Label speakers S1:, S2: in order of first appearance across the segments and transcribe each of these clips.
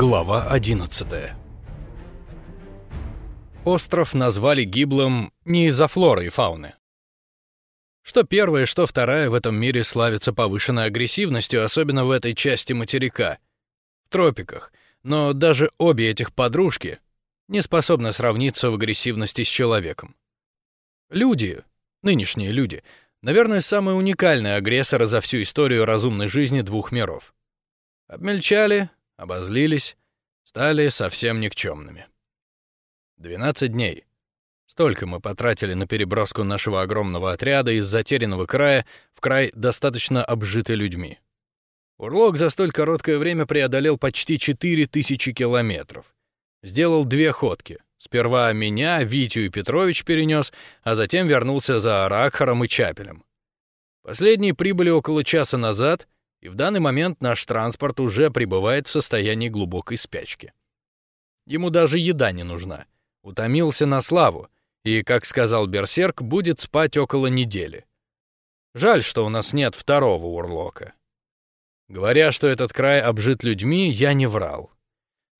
S1: Глава 11 Остров назвали гиблым не из-за флоры и фауны. Что первая, что вторая в этом мире славятся повышенной агрессивностью, особенно в этой части материка, в тропиках, но даже обе этих подружки не способны сравниться в агрессивности с человеком. Люди, нынешние люди, наверное, самые уникальные агрессоры за всю историю разумной жизни двух миров. Обмельчали, обозлились, стали совсем никчемными. 12 дней. Столько мы потратили на переброску нашего огромного отряда из затерянного края в край, достаточно обжитый людьми. Урлок за столь короткое время преодолел почти 4000 километров. Сделал две ходки. Сперва меня, Витю и Петрович перенес, а затем вернулся за Аракхаром и Чапелем. Последние прибыли около часа назад — и в данный момент наш транспорт уже пребывает в состоянии глубокой спячки. Ему даже еда не нужна. Утомился на славу, и, как сказал Берсерк, будет спать около недели. Жаль, что у нас нет второго урлока. Говоря, что этот край обжит людьми, я не врал.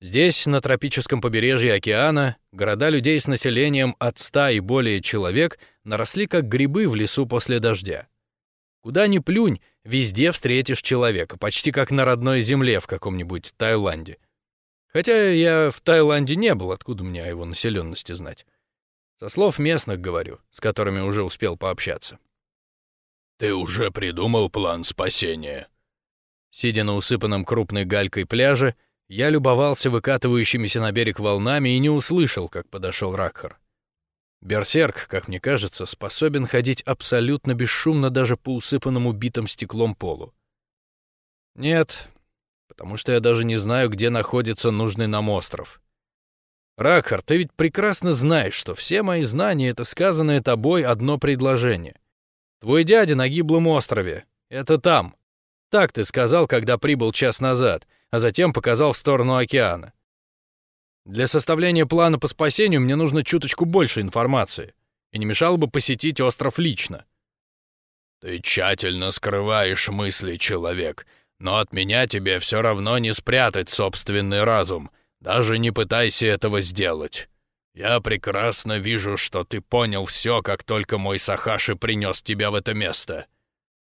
S1: Здесь, на тропическом побережье океана, города людей с населением от ста и более человек наросли как грибы в лесу после дождя. Куда ни плюнь, везде встретишь человека, почти как на родной земле в каком-нибудь Таиланде. Хотя я в Таиланде не был, откуда мне о его населенности знать. Со слов местных говорю, с которыми уже успел пообщаться.
S2: «Ты уже придумал план спасения?»
S1: Сидя на усыпанном крупной галькой пляже, я любовался выкатывающимися на берег волнами и не услышал, как подошел Ракхар. Берсерк, как мне кажется, способен ходить абсолютно бесшумно даже по усыпанному битым стеклом полу. Нет, потому что я даже не знаю, где находится нужный нам остров. Ракхар, ты ведь прекрасно знаешь, что все мои знания — это сказанное тобой одно предложение. Твой дядя на гиблом острове. Это там. Так ты сказал, когда прибыл час назад, а затем показал в сторону океана. Для составления плана по спасению мне нужно чуточку больше информации, и не мешало бы посетить остров лично.
S2: Ты тщательно скрываешь мысли, человек, но от меня тебе все равно не спрятать собственный разум. Даже не пытайся этого сделать. Я прекрасно вижу, что ты понял все, как только мой Сахаши принес тебя в это место.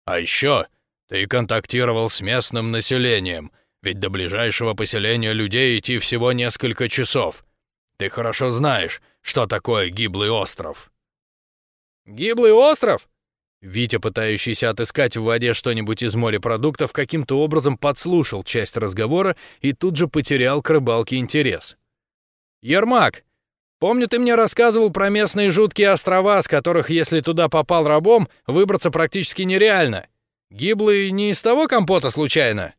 S2: А еще ты контактировал с местным населением — ведь до ближайшего поселения людей идти всего несколько часов. Ты хорошо знаешь, что такое гиблый остров».
S1: «Гиблый остров?» Витя, пытающийся отыскать в воде что-нибудь из морепродуктов, каким-то образом подслушал часть разговора и тут же потерял к рыбалке интерес. «Ермак, помню, ты мне рассказывал про местные жуткие острова, с которых, если туда попал рабом, выбраться практически нереально. Гиблый не из того компота случайно?»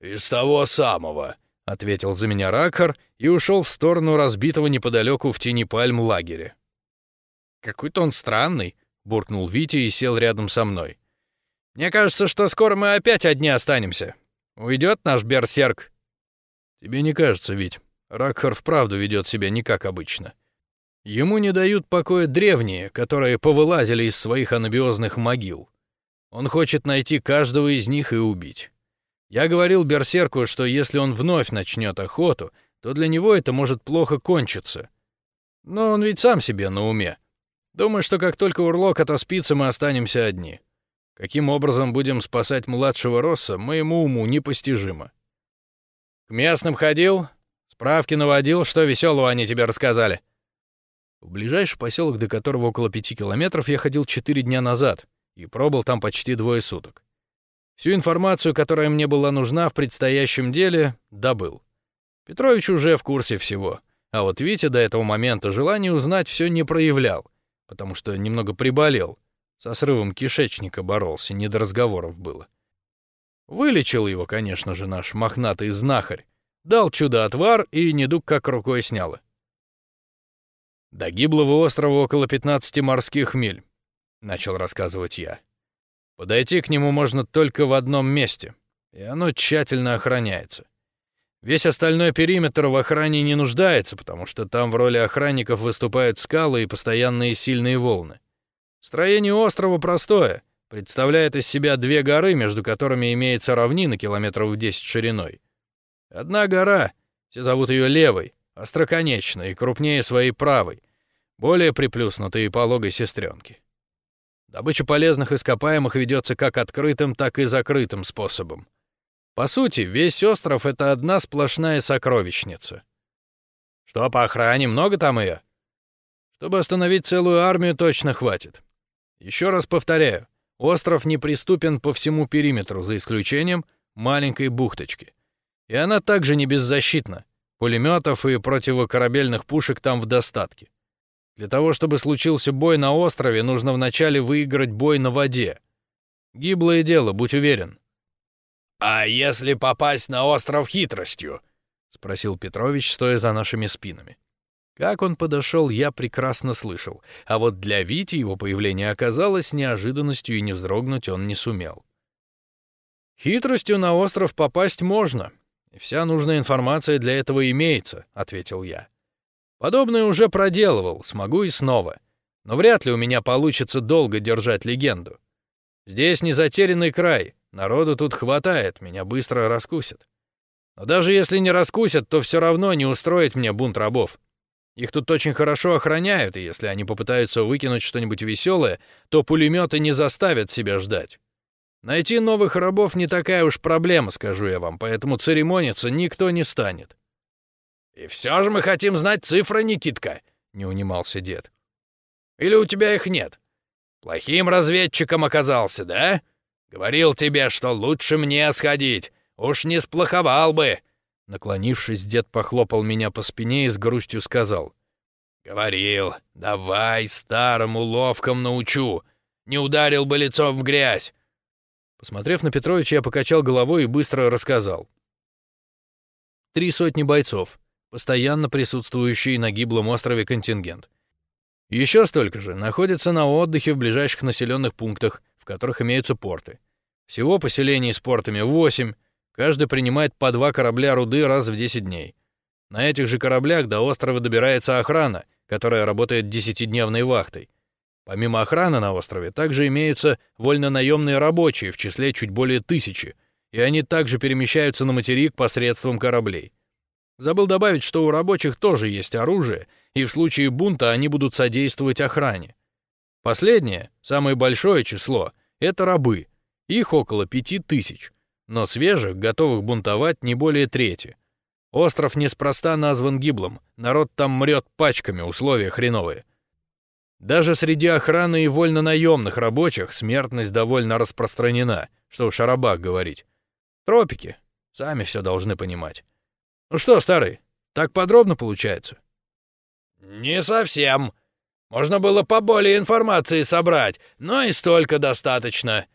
S2: «Из того самого», —
S1: ответил за меня Ракхар и ушел в сторону разбитого неподалеку в тени пальм лагеря. «Какой-то он странный», — буркнул Витя и сел рядом со мной. «Мне кажется, что скоро мы опять одни останемся. Уйдет наш берсерк?» «Тебе не кажется, Вить. Ракхар вправду ведет себя не как обычно. Ему не дают покоя древние, которые повылазили из своих анабиозных могил. Он хочет найти каждого из них и убить. Я говорил Берсерку, что если он вновь начнет охоту, то для него это может плохо кончиться. Но он ведь сам себе на уме. Думаю, что как только Урлок отоспится, мы останемся одни. Каким образом будем спасать младшего Росса, моему уму непостижимо. К местным ходил, справки наводил, что веселого они тебе рассказали. В ближайший поселок, до которого около пяти километров, я ходил четыре дня назад и пробыл там почти двое суток. Всю информацию, которая мне была нужна в предстоящем деле, добыл. Петрович уже в курсе всего, а вот Витя до этого момента желания узнать все не проявлял, потому что немного приболел, со срывом кишечника боролся, не до разговоров было. Вылечил его, конечно же, наш мохнатый знахарь, дал чудо-отвар и недуг как рукой сняло. До гиблого острова около 15 морских миль, начал рассказывать я. Подойти к нему можно только в одном месте, и оно тщательно охраняется. Весь остальной периметр в охране не нуждается, потому что там в роли охранников выступают скалы и постоянные сильные волны. Строение острова простое, представляет из себя две горы, между которыми имеется равнина километров в 10 шириной. Одна гора, все зовут ее левой, остроконечной и крупнее своей правой, более приплюснутой и пологой сестренки. Добыча полезных ископаемых ведется как открытым, так и закрытым способом. По сути, весь остров — это одна сплошная сокровищница. Что по охране, много там ее? Чтобы остановить целую армию, точно хватит. Еще раз повторяю, остров неприступен по всему периметру, за исключением маленькой бухточки. И она также не беззащитна. Пулеметов и противокорабельных пушек там в достатке. Для того, чтобы случился бой на острове, нужно вначале выиграть бой на воде. Гиблое дело, будь уверен.
S2: «А если попасть на остров хитростью?»
S1: — спросил Петрович, стоя за нашими спинами. Как он подошел, я прекрасно слышал, а вот для Вити его появление оказалось неожиданностью, и не вздрогнуть он не сумел. «Хитростью на остров попасть можно, и вся нужная информация для этого имеется», — ответил я. Подобное уже проделывал, смогу и снова. Но вряд ли у меня получится долго держать легенду. Здесь не затерянный край, народу тут хватает, меня быстро раскусят. Но даже если не раскусят, то все равно не устроит мне бунт рабов. Их тут очень хорошо охраняют, и если они попытаются выкинуть что-нибудь веселое, то пулеметы не заставят себя ждать. Найти новых рабов не такая уж проблема, скажу я вам, поэтому церемониться никто не станет.
S2: «И все же мы хотим знать цифры, Никитка», — не унимался дед. «Или у тебя их нет? Плохим разведчиком оказался, да? Говорил тебе, что лучше мне сходить, уж не сплоховал бы».
S1: Наклонившись, дед похлопал меня по спине и с грустью сказал.
S2: «Говорил, давай старому ловком научу, не ударил бы лицом в грязь».
S1: Посмотрев на Петровича, я покачал головой и быстро рассказал. Три сотни бойцов, постоянно присутствующий на гиблом острове контингент. Еще столько же находится на отдыхе в ближайших населенных пунктах, в которых имеются порты. Всего поселений с портами 8, каждый принимает по два корабля руды раз в 10 дней. На этих же кораблях до острова добирается охрана, которая работает десятидневной вахтой. Помимо охраны на острове также имеются вольнонаемные рабочие в числе чуть более тысячи, и они также перемещаются на материк посредством кораблей. Забыл добавить, что у рабочих тоже есть оружие, и в случае бунта они будут содействовать охране. Последнее, самое большое число, это рабы. Их около пяти тысяч, но свежих, готовых бунтовать, не более трети. Остров неспроста назван гиблом, народ там мрет пачками, условия хреновые. Даже среди охраны и вольно-наемных рабочих смертность довольно распространена, что уж о рабах говорить. Тропики, сами все должны понимать. Ну что, старый, так подробно получается?
S2: Не совсем. Можно было поболее информации собрать, но и столько достаточно.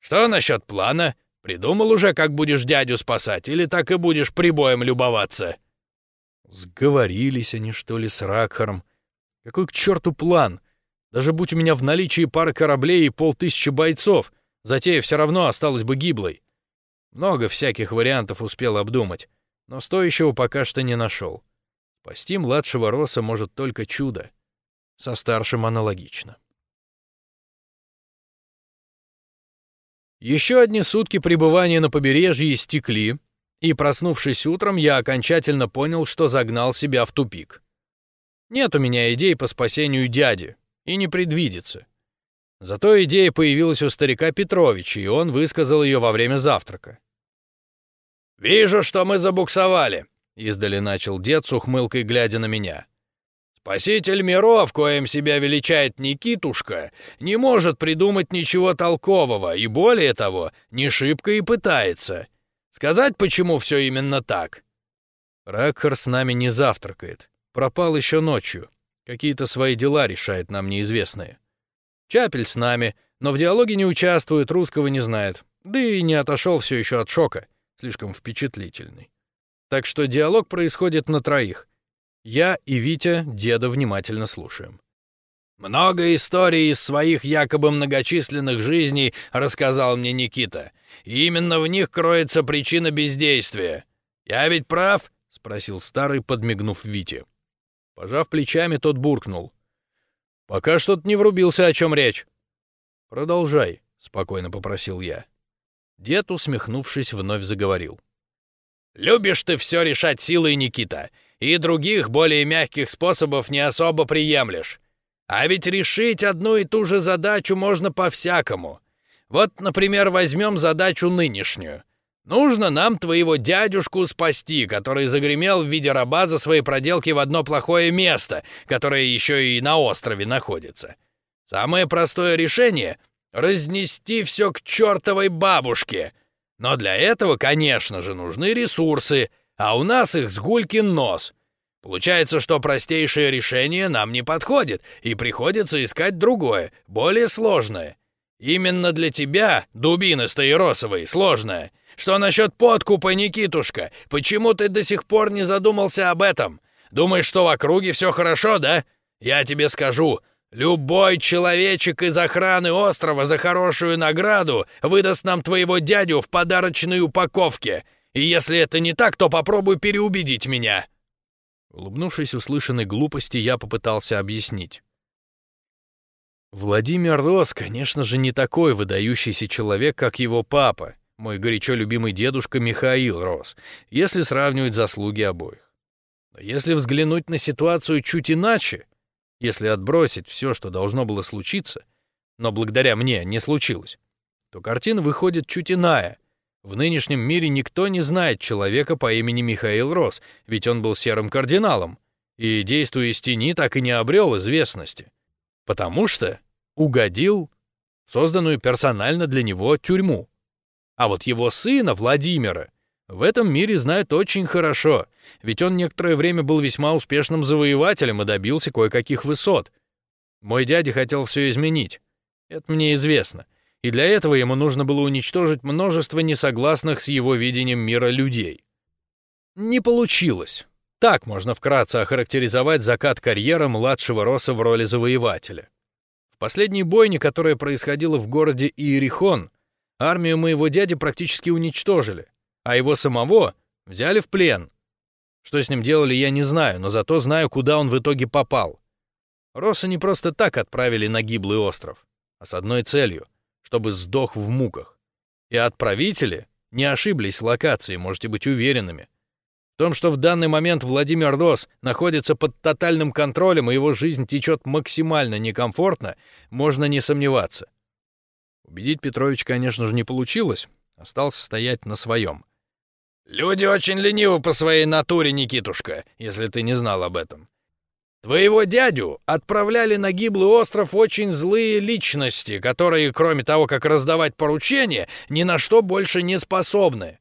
S2: Что насчет плана? Придумал уже, как будешь дядю спасать, или так и будешь прибоем любоваться?
S1: Сговорились они, что ли, с Ракхаром. Какой к черту план? Даже будь у меня в наличии пара кораблей и полтысячи бойцов, затея все равно осталась бы гиблой. Много всяких вариантов успел обдумать но стоящего пока что не нашел. Спасти младшего Роса может только чудо. Со старшим аналогично. Еще одни сутки пребывания на побережье истекли, и, проснувшись утром, я окончательно понял, что загнал себя в тупик. Нет у меня идей по спасению дяди, и не предвидится. Зато идея появилась у старика Петровича, и он высказал ее во время завтрака.
S2: «Вижу, что мы забуксовали», — издали начал дед с ухмылкой, глядя на меня. «Спаситель миров, коим себя величает Никитушка, не может придумать ничего толкового, и более того, не шибко и пытается. Сказать, почему все именно так?»
S1: Ракхар с нами не завтракает. Пропал еще ночью. Какие-то свои дела решает нам неизвестные. Чапель с нами, но в диалоге не участвует, русского не знает. Да и не отошел все еще от шока слишком впечатлительный. Так что диалог происходит на троих. Я и Витя деда внимательно слушаем.
S2: «Много историй из своих якобы многочисленных жизней рассказал мне Никита. И именно в них кроется причина бездействия. Я ведь прав?» — спросил старый, подмигнув Вите.
S1: Пожав плечами, тот буркнул. «Пока что-то не врубился, о чем речь». «Продолжай», — спокойно попросил я. Дед, усмехнувшись, вновь заговорил. Любишь ты все решать силой, Никита, и других, более мягких способов не особо приемлешь. А ведь решить одну и ту же задачу можно по-всякому. Вот, например, возьмем задачу нынешнюю. Нужно нам твоего дядюшку спасти, который загремел в виде раба за свои проделки в одно плохое место, которое еще и на острове находится. Самое простое решение — разнести все к чертовой бабушке. Но для этого, конечно же, нужны ресурсы, а у нас их с гулькин нос. Получается, что простейшее решение нам не подходит, и приходится искать другое, более сложное. Именно для тебя, дубина стаиросовой, сложное. Что насчет подкупа, Никитушка? Почему ты до сих пор не задумался об этом? Думаешь, что в округе все хорошо, да? Я тебе скажу, любой человечек из охраны острова за хорошую награду выдаст нам твоего дядю в подарочной упаковке. И если это не так, то попробуй переубедить меня».
S2: Улыбнувшись услышанной глупости, я попытался объяснить. Владимир Рос, конечно же, не такой выдающийся человек, как его папа, мой горячо любимый дедушка Михаил Рос, если сравнивать заслуги обоих. Но если взглянуть на ситуацию чуть иначе, если отбросить все, что должно было случиться, но благодаря мне не случилось, то картина выходит чуть иная. В нынешнем мире никто не знает человека по имени Михаил Рос, ведь он был серым кардиналом, и, действуя из тени, так и не обрел известности. Потому что угодил созданную персонально для него тюрьму. А вот его сына, Владимира, в этом мире знают очень хорошо, ведь он некоторое время был весьма успешным завоевателем и добился кое-каких высот. Мой дядя хотел все изменить. Это мне известно. И для этого ему нужно было уничтожить множество несогласных с его видением мира людей. Не получилось. Так можно вкратце охарактеризовать закат карьеры младшего Роса в роли завоевателя. В последней бойне, которая происходила в городе Иерихон, Армию моего дяди практически уничтожили, а его самого взяли в плен. Что с ним делали, я не знаю, но зато знаю, куда он в итоге попал. Росса не просто так отправили на гиблый остров, а с одной целью, чтобы сдох в муках. И отправители не ошиблись локацией, можете быть уверенными. В том, что в данный момент Владимир Рос находится под тотальным контролем и его жизнь течет максимально некомфортно, можно не сомневаться. Убедить Петрович, конечно же, не получилось, остался стоять на своем.
S1: «Люди очень ленивы по своей натуре, Никитушка, если ты не знал об этом. Твоего дядю отправляли на гиблый остров очень злые личности, которые, кроме того, как раздавать поручения, ни на что больше не способны.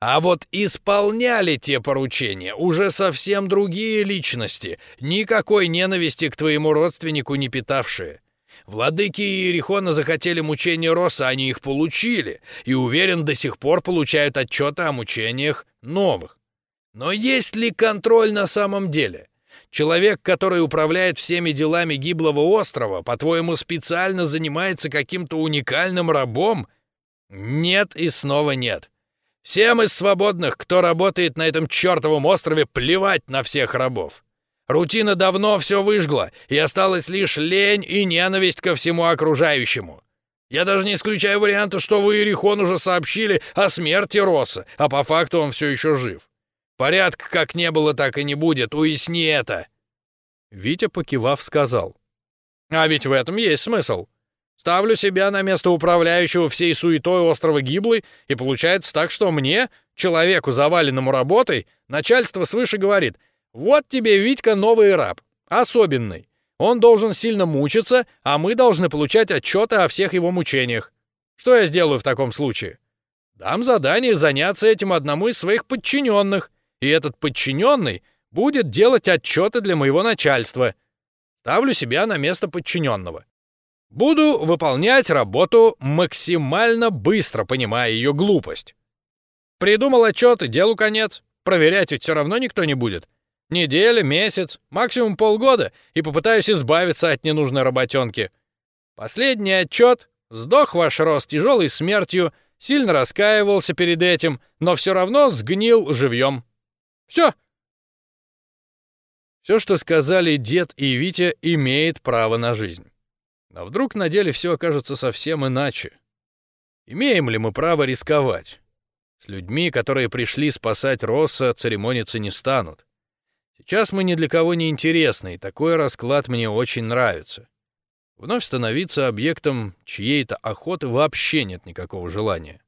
S1: А вот исполняли те поручения уже совсем другие личности, никакой ненависти к твоему родственнику не питавшие. Владыки Иерихона захотели мучения Роса, они их получили, и, уверен, до сих пор получают отчеты о мучениях новых. Но есть ли контроль на самом деле? Человек, который управляет всеми делами гиблого острова, по-твоему, специально занимается каким-то уникальным рабом? Нет и снова нет. Всем из свободных, кто работает на этом чертовом острове, плевать на всех рабов. Рутина давно все выжгла, и осталась лишь лень и ненависть ко всему окружающему. Я даже не исключаю варианта, что вы Иерихон уже сообщили о смерти Росса, а по факту он все еще жив. Порядка как не было, так и не будет, уясни это.
S2: Витя, покивав, сказал.
S1: А ведь в этом есть смысл. Ставлю себя на место управляющего всей суетой острова Гиблый, и получается так, что мне, человеку, заваленному работой, начальство свыше говорит — вот тебе, Витька, новый раб. Особенный. Он должен сильно мучиться, а мы должны получать отчеты о всех его мучениях. Что я сделаю в таком случае? Дам задание заняться этим одному из своих подчиненных, и этот подчиненный будет делать отчеты для моего начальства. Ставлю себя на место подчиненного. Буду выполнять работу максимально быстро, понимая ее глупость. Придумал отчеты, делу конец. Проверять ведь все равно никто не будет. Неделя, месяц, максимум полгода, и попытаюсь избавиться от ненужной работенки. Последний отчет. Сдох ваш рост тяжелой смертью, сильно раскаивался перед этим, но все равно сгнил живьем. Все. Все, что сказали дед и Витя, имеет право на жизнь. А вдруг на деле все окажется совсем иначе? Имеем ли мы право рисковать? С людьми, которые пришли спасать Росса, церемониться не станут. Сейчас мы ни для кого не интересны, и такой расклад мне очень нравится. Вновь становиться объектом чьей-то охоты вообще нет никакого желания.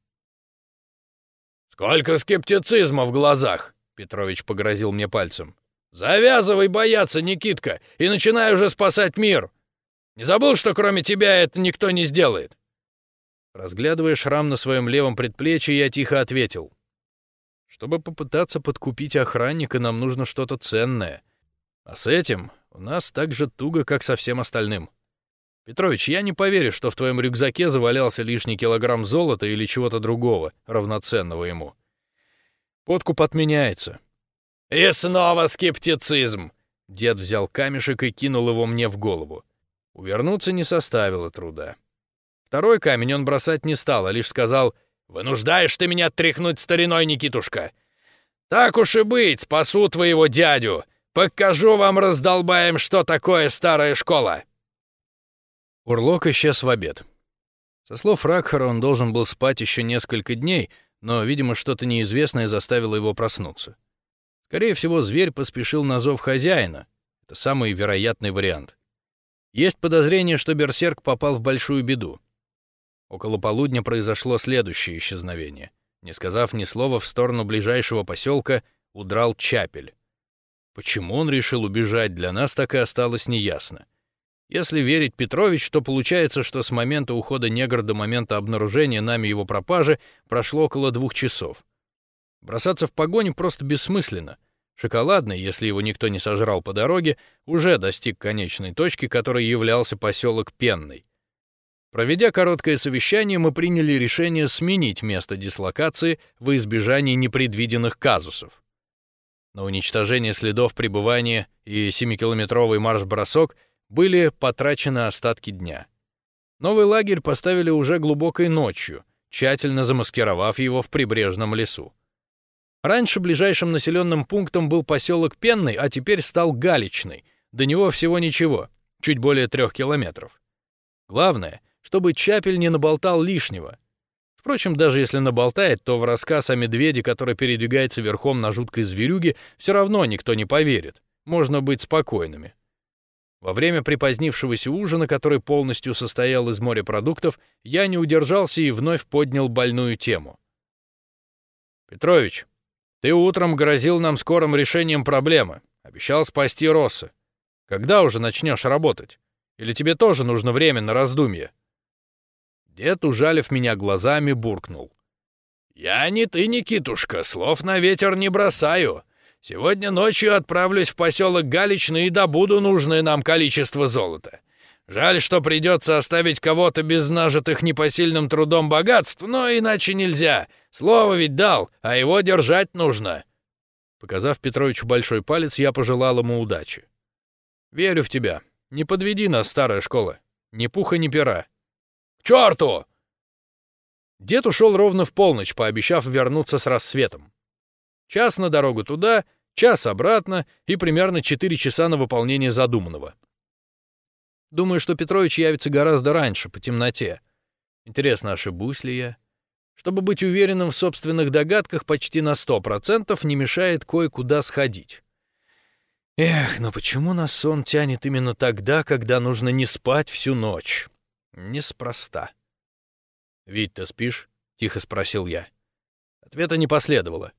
S2: «Сколько скептицизма в глазах!» — Петрович погрозил мне пальцем. «Завязывай бояться, Никитка, и начинай уже спасать мир! Не забыл, что кроме тебя это никто не сделает?»
S1: Разглядывая шрам на своем левом предплечье, я тихо ответил. «Чтобы попытаться подкупить охранника, нам нужно что-то ценное. А с этим у нас так же туго, как со всем остальным. Петрович, я не поверю, что в твоем рюкзаке завалялся лишний килограмм золота или чего-то другого, равноценного ему. Подкуп отменяется».
S2: «И снова скептицизм!»
S1: Дед взял камешек и кинул его мне в голову. Увернуться не составило труда. Второй камень он бросать не стал, а лишь сказал «Вынуждаешь ты меня тряхнуть стариной, Никитушка! Так уж и быть, спасу твоего дядю! Покажу вам, раздолбаем, что такое старая школа!» Урлок исчез в обед. Со слов Ракхара он должен был спать еще несколько дней, но, видимо, что-то неизвестное заставило его проснуться. Скорее всего, зверь поспешил на зов хозяина. Это самый вероятный вариант. Есть подозрение, что берсерк попал в большую беду. Около полудня произошло следующее исчезновение. Не сказав ни слова в сторону ближайшего поселка, удрал Чапель. Почему он решил убежать, для нас так и осталось неясно. Если верить Петрович, то получается, что с момента ухода негра до момента обнаружения нами его пропажи прошло около двух часов. Бросаться в погоню просто бессмысленно. Шоколадный, если его никто не сожрал по дороге, уже достиг конечной точки, которой являлся поселок Пенный. Проведя короткое совещание, мы приняли решение сменить место дислокации во избежание непредвиденных казусов. На уничтожение следов пребывания и 7-километровый марш-бросок были потрачены остатки дня. Новый лагерь поставили уже глубокой ночью, тщательно замаскировав его в прибрежном лесу. Раньше ближайшим населенным пунктом был поселок Пенный, а теперь стал Галичный. До него всего ничего, чуть более трех километров. Главное, чтобы Чапель не наболтал лишнего. Впрочем, даже если наболтает, то в рассказ о медведе, который передвигается верхом на жуткой зверюге, все равно никто не поверит. Можно быть спокойными. Во время припозднившегося ужина, который полностью состоял из морепродуктов, я не удержался и вновь поднял больную тему. «Петрович, ты утром грозил нам скорым решением проблемы. Обещал спасти Росса. Когда уже начнешь работать? Или тебе тоже нужно время на раздумье?» Дед, ужалив меня глазами, буркнул. «Я не ты, Никитушка, слов на ветер не бросаю. Сегодня ночью отправлюсь в поселок Галичный и добуду нужное нам количество золота. Жаль, что придется оставить кого-то без нажитых непосильным трудом богатств, но иначе нельзя. Слово ведь дал, а его держать нужно». Показав Петровичу большой палец, я пожелал ему удачи. «Верю в тебя. Не подведи нас, старая школа. Ни пуха, ни пера черту!» Дед ушел ровно в полночь, пообещав вернуться с рассветом. Час на дорогу туда, час обратно и примерно четыре часа на выполнение задуманного. Думаю, что Петрович явится гораздо раньше, по темноте. Интересно, ошибусь ли я? Чтобы быть уверенным в собственных догадках почти на сто процентов, не мешает кое-куда сходить. Эх, но почему нас сон тянет именно тогда, когда нужно не спать всю ночь? Неспроста. «Вить, ты спишь?» — тихо спросил я. Ответа не последовало.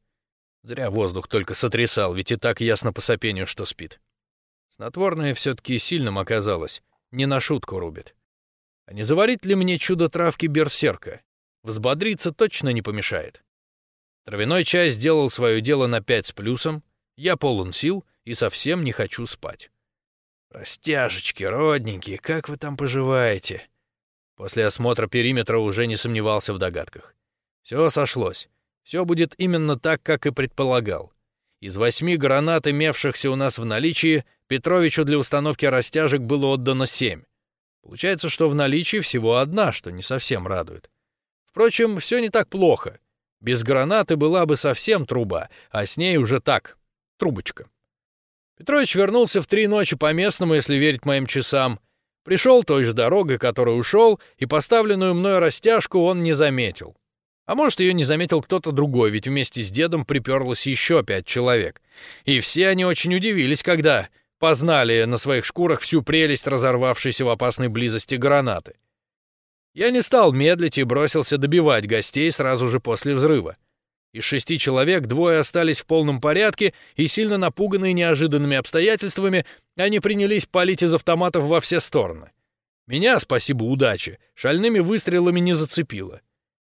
S1: Зря воздух только сотрясал, ведь и так ясно по сопению, что спит. Снотворное все-таки сильным оказалось, не на шутку рубит. А не заварить ли мне чудо травки берсерка? Взбодриться точно не помешает. Травяной чай сделал свое дело на пять с плюсом, я полон сил и совсем не хочу спать. Растяжечки, родненькие, как вы там поживаете? После осмотра периметра уже не сомневался в догадках. Все сошлось. Все будет именно так, как и предполагал. Из восьми гранат, имевшихся у нас в наличии, Петровичу для установки растяжек было отдано семь. Получается, что в наличии всего одна, что не совсем радует. Впрочем, все не так плохо. Без гранаты была бы совсем труба, а с ней уже так, трубочка. Петрович вернулся в три ночи по местному, если верить моим часам, Пришел той же дорогой, которой ушел, и поставленную мной растяжку он не заметил. А может, ее не заметил кто-то другой, ведь вместе с дедом приперлось еще пять человек. И все они очень удивились, когда познали на своих шкурах всю прелесть разорвавшейся в опасной близости гранаты. Я не стал медлить и бросился добивать гостей сразу же после взрыва. Из шести человек двое остались в полном порядке, и сильно напуганные неожиданными обстоятельствами, они принялись палить из автоматов во все стороны. Меня, спасибо удаче, шальными выстрелами не зацепило.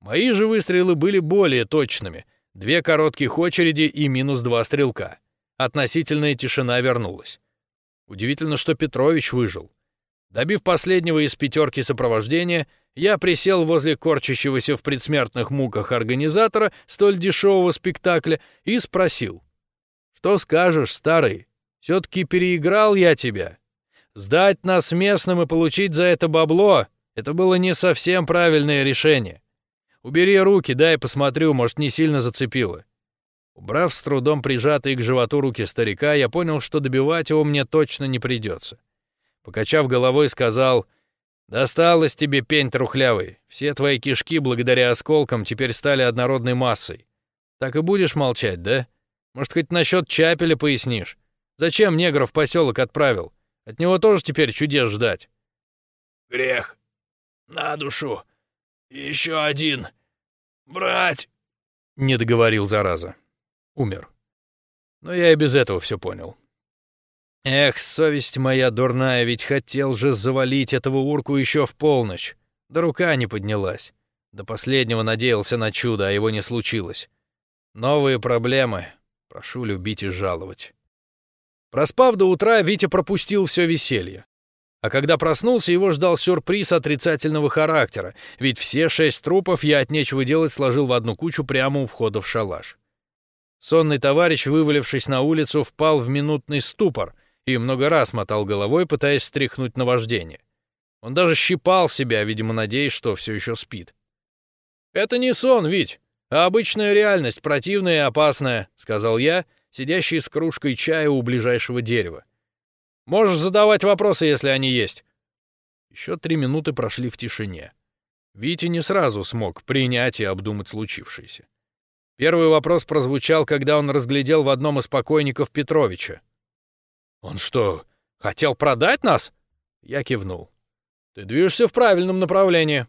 S1: Мои же выстрелы были более точными. Две коротких очереди и минус два стрелка. Относительная тишина вернулась. Удивительно, что Петрович выжил. Добив последнего из пятерки сопровождения, я присел возле корчащегося в предсмертных муках организатора столь дешевого спектакля и спросил. «Что скажешь, старый? Все-таки переиграл я тебя. Сдать нас местным и получить за это бабло — это было не совсем правильное решение. Убери руки, дай посмотрю, может, не сильно зацепило». Убрав с трудом прижатые к животу руки старика, я понял, что добивать его мне точно не придется. Покачав головой, сказал, «Досталось тебе, пень трухлявый. Все твои кишки, благодаря осколкам, теперь стали однородной массой. Так и будешь молчать, да? Может, хоть насчет Чапеля пояснишь? Зачем негров в поселок отправил? От него тоже теперь чудес ждать».
S2: «Грех. На душу. Еще один. Брать!»
S1: Не договорил зараза. Умер. Но я и без этого все понял. Эх, совесть моя дурная, ведь хотел же завалить этого урку еще в полночь. Да рука не поднялась. До последнего надеялся на чудо, а его не случилось. Новые проблемы. Прошу любить и жаловать. Проспав до утра, Витя пропустил все веселье. А когда проснулся, его ждал сюрприз отрицательного характера, ведь все шесть трупов я от нечего делать сложил в одну кучу прямо у входа в шалаш. Сонный товарищ, вывалившись на улицу, впал в минутный ступор и много раз мотал головой, пытаясь стряхнуть наваждение. Он даже щипал себя, видимо, надеясь, что все еще спит. «Это не сон, Вить, а обычная реальность, противная и опасная», — сказал я, сидящий с кружкой чая у ближайшего дерева. Можешь задавать вопросы, если они есть. Еще три минуты прошли в тишине. Витя не сразу смог принять и обдумать случившееся. Первый вопрос прозвучал, когда он разглядел в одном из покойников Петровича. «Он что, хотел продать нас?» Я кивнул. «Ты движешься в правильном направлении».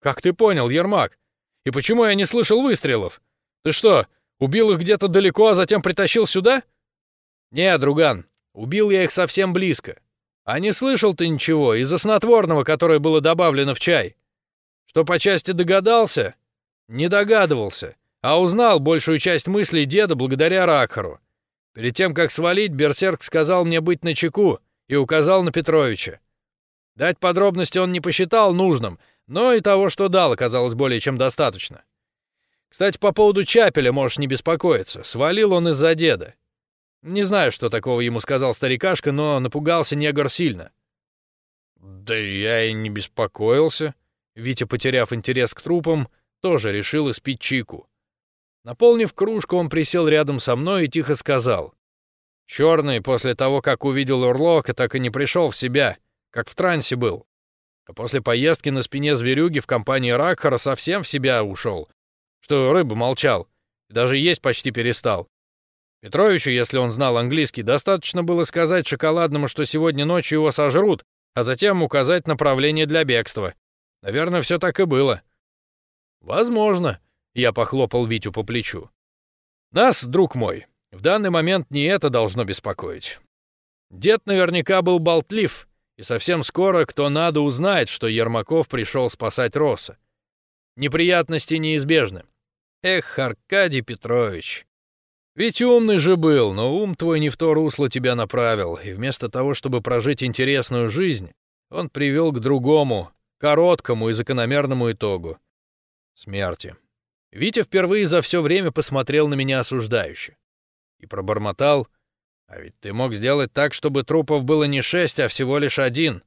S1: «Как ты понял, Ермак? И почему я не слышал выстрелов? Ты что, убил их где-то далеко, а затем притащил сюда?» «Не, друган, Убил я их совсем близко. А не слышал ты ничего из-за снотворного, которое было добавлено в чай? Что по части догадался? Не догадывался, а узнал большую часть мыслей деда благодаря Ракхару. Перед тем, как свалить, Берсерк сказал мне быть начеку и указал на Петровича. Дать подробности он не посчитал нужным, но и того, что дал, оказалось более чем достаточно. Кстати, по поводу Чапеля можешь не беспокоиться. Свалил он из-за деда. Не знаю, что такого ему сказал старикашка, но напугался негр сильно. Да я и не беспокоился. Витя, потеряв интерес к трупам, тоже решил испить чику. Наполнив кружку, он присел рядом со мной и тихо сказал. Черный после того, как увидел Урлока, так и не пришел в себя, как в трансе был. А после поездки на спине зверюги в компании Ракхара совсем в себя ушел, что рыба молчал, даже есть почти перестал. Петровичу, если он знал английский, достаточно было сказать шоколадному, что сегодня ночью его сожрут, а затем указать направление для бегства. Наверное, все так и было. Возможно, я похлопал Витю по плечу. Нас, друг мой, в данный момент не это должно беспокоить. Дед наверняка был болтлив, и совсем скоро кто надо узнает, что Ермаков пришел спасать Роса. Неприятности неизбежны. Эх, Аркадий Петрович, ведь умный же был, но ум твой не в то русло тебя направил, и вместо того, чтобы прожить интересную жизнь, он привел к другому, короткому и закономерному итогу — смерти. Витя впервые за все время посмотрел на меня осуждающе и пробормотал, «А ведь ты мог сделать так, чтобы трупов было не шесть, а всего лишь один.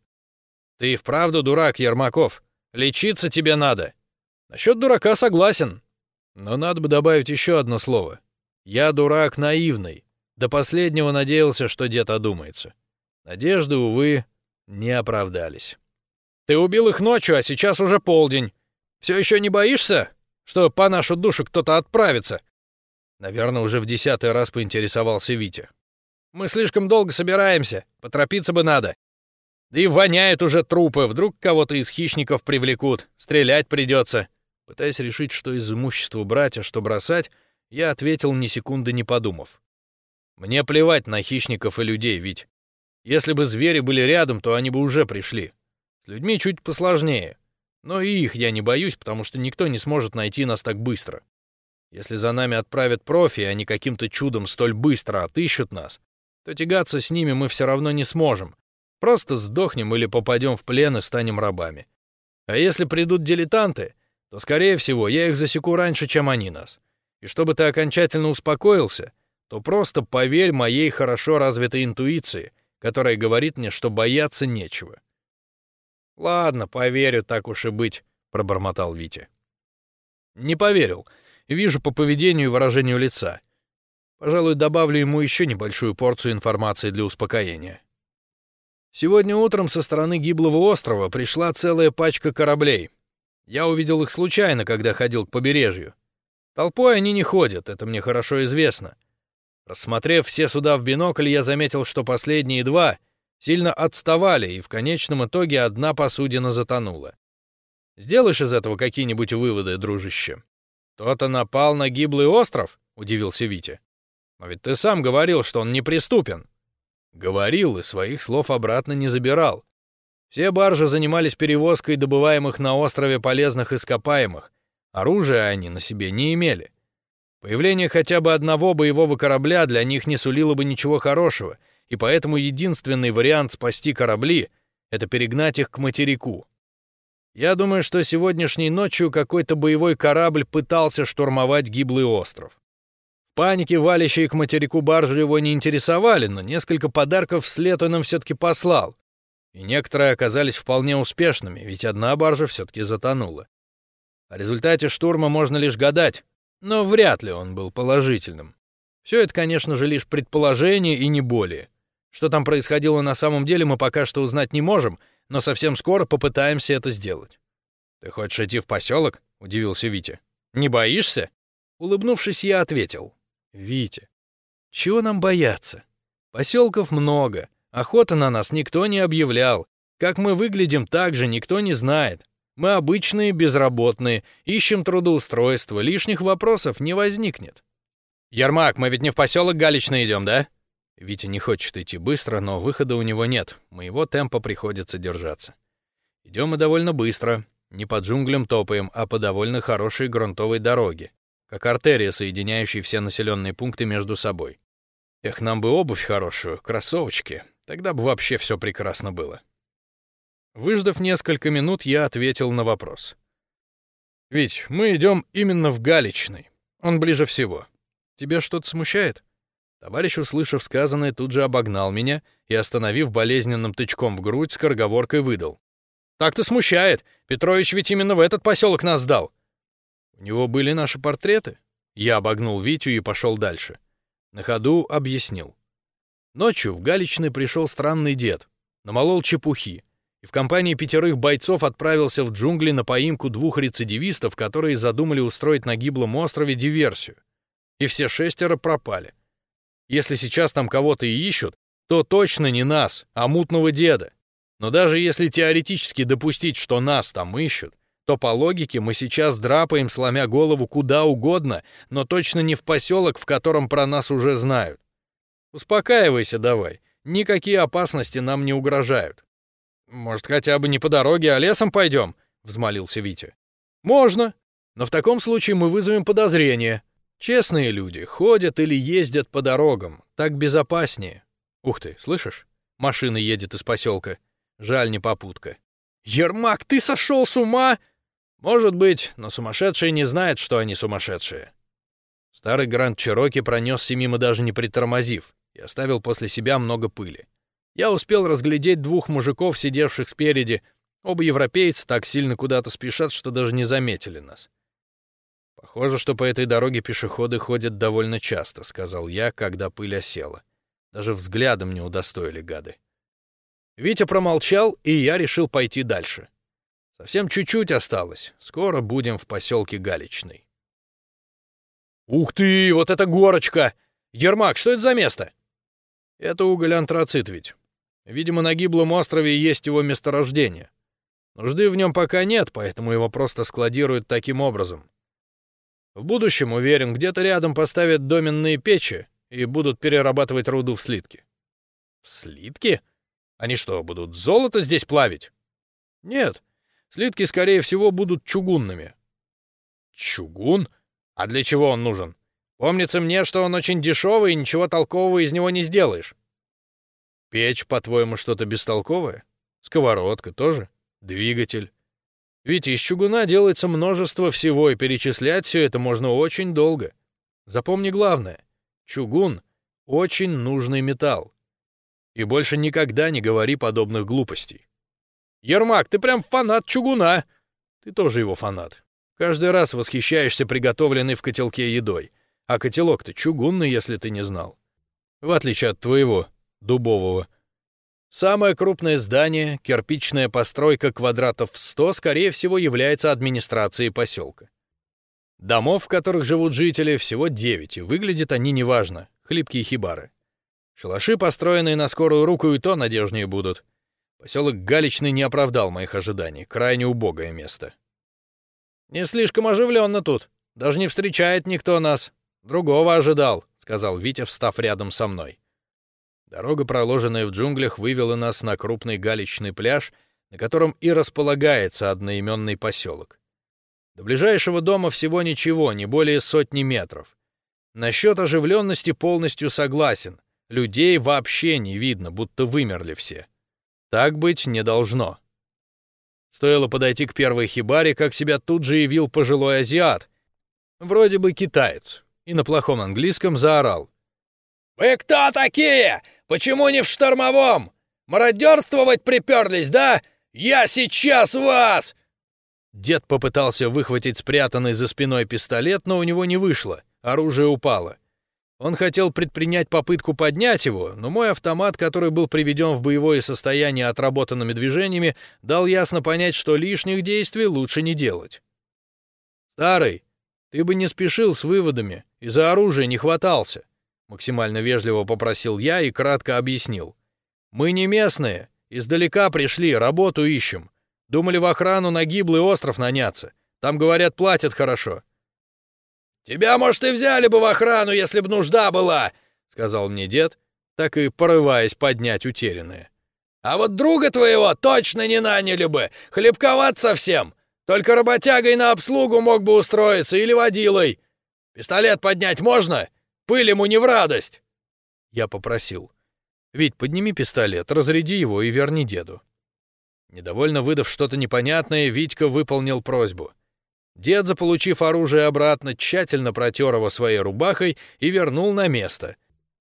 S1: Ты и вправду дурак, Ермаков. Лечиться тебе надо». Насчет дурака согласен, но надо бы добавить еще одно слово — я дурак наивный. До последнего надеялся, что дед одумается. Надежды, увы, не оправдались. Ты убил их ночью, а сейчас уже полдень. Все еще не боишься, что по нашу душу кто-то отправится?» Наверное, уже в десятый раз поинтересовался Витя. «Мы слишком долго собираемся, поторопиться бы надо. Да и воняет уже трупы, вдруг кого-то из хищников привлекут, стрелять придется». Пытаясь решить, что из имущества брать, а что бросать, я ответил ни секунды не подумав. «Мне плевать на хищников и людей, ведь если бы звери были рядом, то они бы уже пришли. С людьми чуть посложнее. Но и их я не боюсь, потому что никто не сможет найти нас так быстро. Если за нами отправят профи, и они каким-то чудом столь быстро отыщут нас, то тягаться с ними мы все равно не сможем. Просто сдохнем или попадем в плен и станем рабами. А если придут дилетанты, то, скорее всего, я их засеку раньше, чем они нас. И чтобы ты окончательно успокоился, то просто поверь моей хорошо развитой интуиции, которая говорит мне, что бояться нечего. «Ладно, поверю, так уж и быть», — пробормотал Витя. Не поверил. Вижу по поведению и выражению лица. Пожалуй, добавлю ему еще небольшую порцию информации для успокоения. Сегодня утром со стороны гиблого острова пришла целая пачка кораблей. Я увидел их случайно, когда ходил к побережью. Толпой они не ходят, это мне хорошо известно. Рассмотрев все суда в бинокль, я заметил, что последние два сильно отставали, и в конечном итоге одна посудина затонула. Сделаешь из этого какие-нибудь выводы, дружище? Кто-то напал на гиблый остров? удивился Витя. Но ведь ты сам говорил, что он неприступен. Говорил и своих слов обратно не забирал. Все баржи занимались перевозкой добываемых на острове полезных ископаемых. Оружия они на себе не имели. Появление хотя бы одного боевого корабля для них не сулило бы ничего хорошего, и поэтому единственный вариант спасти корабли — это перегнать их к материку. Я думаю, что сегодняшней ночью какой-то боевой корабль пытался штурмовать гиблый остров. В панике валящие к материку баржи его не интересовали, но несколько подарков вслед он им все-таки послал. И некоторые оказались вполне успешными, ведь одна баржа все-таки затонула. О результате штурма можно лишь гадать, но вряд ли он был положительным. Все это, конечно же, лишь предположение и не более. Что там происходило на самом деле, мы пока что узнать не можем, но совсем скоро попытаемся это сделать. «Ты хочешь идти в поселок?» — удивился Витя. «Не боишься?» Улыбнувшись, я ответил. «Витя, чего нам бояться? Поселков много, охоты на нас никто не объявлял. Как мы выглядим, так же никто не знает. Мы обычные, безработные, ищем трудоустройство, лишних вопросов не возникнет. Ермак, мы ведь не в поселок Галичный идем, да? Витя не хочет идти быстро, но выхода у него нет. Моего темпа приходится держаться. Идем мы довольно быстро, не по джунглям топаем, а по довольно хорошей грунтовой дороге, как артерия, соединяющая все населенные пункты между собой. Эх, нам бы обувь хорошую, кроссовочки. Тогда бы вообще все прекрасно было. Выждав несколько минут, я ответил на вопрос. «Ведь мы идем именно в Галичный. Он ближе всего. Тебя что-то смущает?» Товарищ, услышав сказанное, тут же обогнал меня и, остановив болезненным тычком в грудь, скороговоркой выдал. «Так-то смущает. Петрович ведь именно в этот поселок нас сдал». «У него были наши портреты?» Я обогнул Витю и пошел дальше. На ходу объяснил. Ночью в Галичный пришел странный дед. Намолол чепухи и в компании пятерых бойцов отправился в джунгли на поимку двух рецидивистов, которые задумали устроить на гиблом острове диверсию. И все шестеро пропали. Если сейчас там кого-то и ищут, то точно не нас, а мутного деда. Но даже если теоретически допустить, что нас там ищут, то по логике мы сейчас драпаем, сломя голову куда угодно, но точно не в поселок, в котором про нас уже знают. Успокаивайся давай, никакие опасности нам не угрожают. «Может, хотя бы не по дороге, а лесом пойдем?» — взмолился Витя. «Можно. Но в таком случае мы вызовем подозрение. Честные люди ходят или ездят по дорогам. Так безопаснее. Ух ты, слышишь? Машина едет из поселка. Жаль, не попутка». «Ермак, ты сошел с ума?» «Может быть, но сумасшедшие не знают, что они сумасшедшие». Старый Гранд Чероки пронесся мимо даже не притормозив и оставил после себя много пыли. Я успел разглядеть двух мужиков, сидевших спереди. Оба европейцы так сильно куда-то спешат, что даже не заметили нас. Похоже, что по этой дороге пешеходы ходят довольно часто, сказал я, когда пыль осела. Даже взглядом не удостоили гады. Витя промолчал, и я решил пойти дальше. Совсем чуть-чуть осталось. Скоро будем в поселке Галичный. Ух ты, вот это горочка! Ермак, что это за место? Это уголь-антрацит ведь. Видимо, на гиблом острове есть его месторождение. Нужды в нем пока нет, поэтому его просто складируют таким образом. В будущем, уверен, где-то рядом поставят доменные печи и будут перерабатывать руду в слитки. Слитки? Они что, будут золото здесь плавить? Нет. Слитки, скорее всего, будут чугунными. Чугун? А для чего он нужен? Помнится мне, что он очень дешевый и ничего толкового из него не сделаешь. Печь, по-твоему, что-то бестолковое? Сковородка тоже? Двигатель? Ведь из чугуна делается множество всего, и перечислять все это можно очень долго. Запомни главное. Чугун — очень нужный металл. И больше никогда не говори подобных глупостей. Ермак, ты прям фанат чугуна. Ты тоже его фанат. Каждый раз восхищаешься приготовленной в котелке едой. А котелок-то чугунный, если ты не знал. В отличие от твоего, дубового. Самое крупное здание, кирпичная постройка квадратов в 100, скорее всего, является администрацией поселка. Домов, в которых живут жители, всего 9, и выглядят они неважно, хлипкие хибары. Шалаши, построенные на скорую руку, и то надежнее будут. Поселок Галичный не оправдал моих ожиданий, крайне убогое место. «Не слишком оживленно тут, даже не встречает никто нас», «Другого ожидал», — сказал Витя, встав рядом со мной. Дорога, проложенная в джунглях, вывела нас на крупный галечный пляж, на котором и располагается одноименный поселок. До ближайшего дома всего ничего, не более сотни метров. Насчет оживленности полностью согласен. Людей вообще не видно, будто вымерли все. Так быть не должно. Стоило подойти к первой хибаре, как себя тут же явил пожилой азиат. Вроде бы китаец и на плохом английском заорал. «Вы кто такие? Почему не в штормовом? Мародерствовать приперлись, да? Я сейчас вас!» Дед попытался выхватить спрятанный за спиной пистолет, но у него не вышло, оружие упало. Он хотел предпринять попытку поднять его, но мой автомат, который был приведен в боевое состояние отработанными движениями, дал ясно понять, что лишних действий лучше не делать. «Старый, ты бы не спешил с выводами и за оружие не хватался, максимально вежливо попросил я и кратко объяснил. Мы не местные, издалека пришли, работу ищем. Думали в охрану на гиблый остров наняться. Там, говорят, платят хорошо. Тебя, может, и взяли бы в охрану, если бы нужда была, сказал мне дед, так и порываясь поднять утерянное. А вот друга твоего точно не наняли бы, хлебковат совсем. Только работягой на обслугу мог бы устроиться или водилой. Пистолет поднять можно? Пыль ему не в радость!» Я попросил. «Вить, подними пистолет, разряди его и верни деду». Недовольно выдав что-то непонятное, Витька выполнил просьбу. Дед, заполучив оружие обратно, тщательно протер его своей рубахой и вернул на место,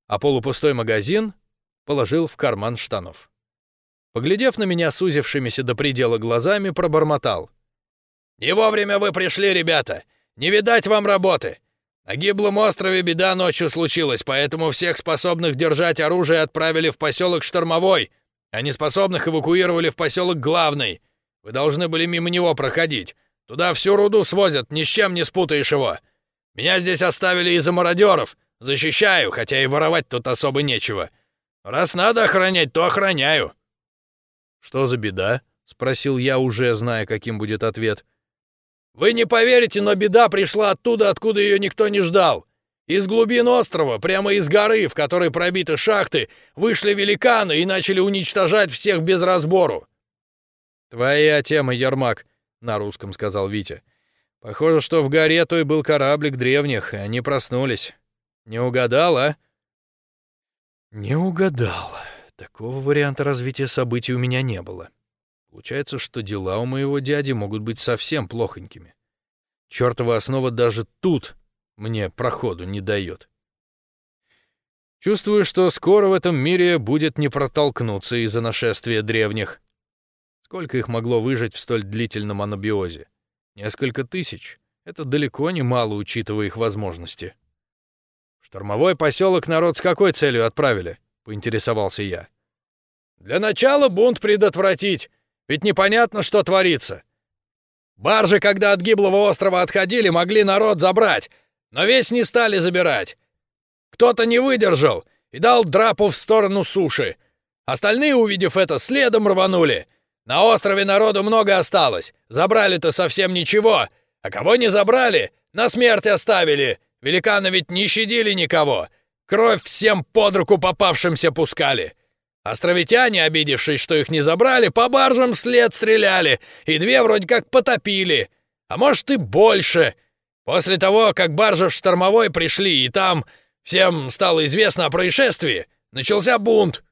S1: а полупустой магазин положил в карман штанов. Поглядев на меня сузившимися до предела глазами, пробормотал. «Не вовремя вы пришли, ребята! Не видать вам работы! На гиблом острове беда ночью случилась, поэтому всех способных держать оружие отправили в поселок Штормовой, а неспособных эвакуировали в поселок Главный. Вы должны были мимо него проходить. Туда всю руду свозят, ни с чем не спутаешь его. Меня здесь оставили из-за мародеров. Защищаю, хотя и воровать тут особо нечего. Раз надо охранять, то охраняю». «Что за беда?» — спросил я, уже зная, каким будет ответ. — вы не поверите, но беда пришла оттуда, откуда ее никто не ждал. Из глубин острова, прямо из горы, в которой пробиты шахты, вышли великаны и начали уничтожать всех без разбору. «Твоя тема, Ермак», — на русском сказал Витя. «Похоже, что в горе той был кораблик древних, и они проснулись. Не угадал, а?» «Не угадал. Такого варианта развития событий у меня не было. Получается, что дела у моего дяди могут быть совсем плохонькими. Чёртова основа даже тут мне проходу не дает. Чувствую, что скоро в этом мире будет не протолкнуться из-за нашествия древних. Сколько их могло выжить в столь длительном анабиозе? Несколько тысяч. Это далеко не мало, учитывая их возможности. штормовой поселок народ с какой целью отправили? Поинтересовался я. Для начала бунт предотвратить. Ведь непонятно, что творится. Баржи, когда от гиблого острова отходили, могли народ забрать, но весь не стали забирать. Кто-то не выдержал и дал драпу в сторону суши. Остальные, увидев это, следом рванули. На острове народу много осталось. Забрали-то совсем ничего. А кого не забрали, на смерть оставили. Великаны ведь не щадили никого. Кровь всем под руку попавшимся пускали. Островитяне, обидевшись, что их не забрали, по баржам вслед стреляли, и две вроде как потопили. А может и больше. После того, как баржи в штормовой пришли, и там всем стало известно о происшествии, начался бунт.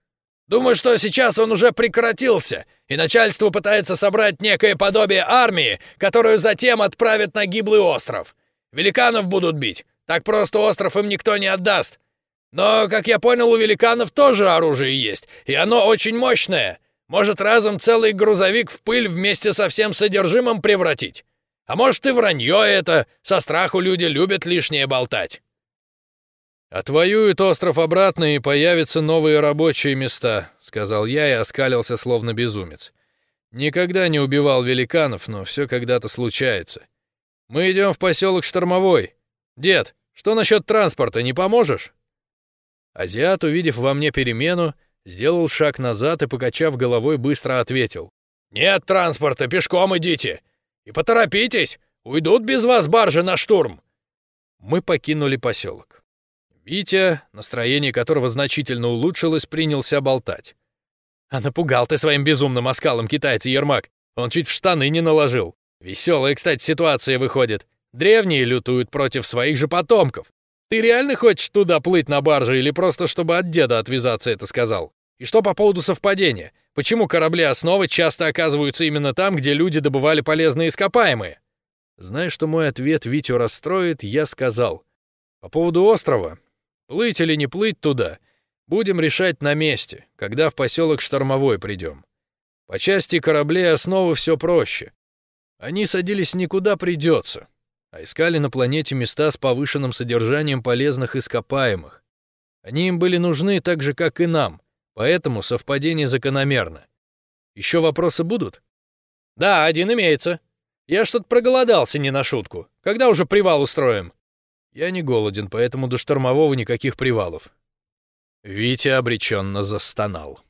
S1: Думаю, что сейчас он уже прекратился, и начальство пытается собрать некое подобие армии, которую затем отправят на гиблый остров. Великанов будут бить. Так просто остров им никто не отдаст. Но, как я понял, у великанов тоже оружие есть, и оно очень мощное. Может разом целый грузовик в пыль вместе со всем содержимым превратить. А может и вранье это, со страху люди любят лишнее болтать.
S2: «Отвоюют остров обратно, и появятся новые рабочие места», — сказал я и оскалился, словно безумец. «Никогда не убивал великанов, но все когда-то случается. Мы идем в поселок Штормовой. Дед, что насчет транспорта, не поможешь?» Азиат, увидев во мне перемену, сделал шаг назад и, покачав головой, быстро ответил.
S1: «Нет транспорта, пешком идите! И поторопитесь, уйдут без вас баржи на штурм!»
S2: Мы покинули поселок. Витя, настроение которого значительно улучшилось, принялся болтать.
S1: «А напугал ты своим безумным оскалом китайца Ермак. Он чуть в штаны не наложил. Веселая, кстати, ситуация выходит. Древние лютуют против своих же потомков. Ты реально хочешь туда плыть на барже или просто чтобы от деда отвязаться это сказал? И что по поводу совпадения? Почему корабли основы часто оказываются именно там, где люди добывали полезные ископаемые?
S2: Зная, что мой ответ Витю расстроит, я сказал. По поводу острова. Плыть или не плыть туда, будем решать на месте, когда в поселок Штормовой придем. По части кораблей основы все проще. Они садились никуда придется, а искали на планете места с повышенным содержанием полезных ископаемых. Они им были нужны так же, как и нам, поэтому совпадение закономерно. Еще вопросы будут?
S1: Да, один имеется. Я что-то проголодался не на шутку. Когда уже привал устроим?
S2: Я не голоден, поэтому до штормового никаких привалов.
S1: Витя обреченно застонал.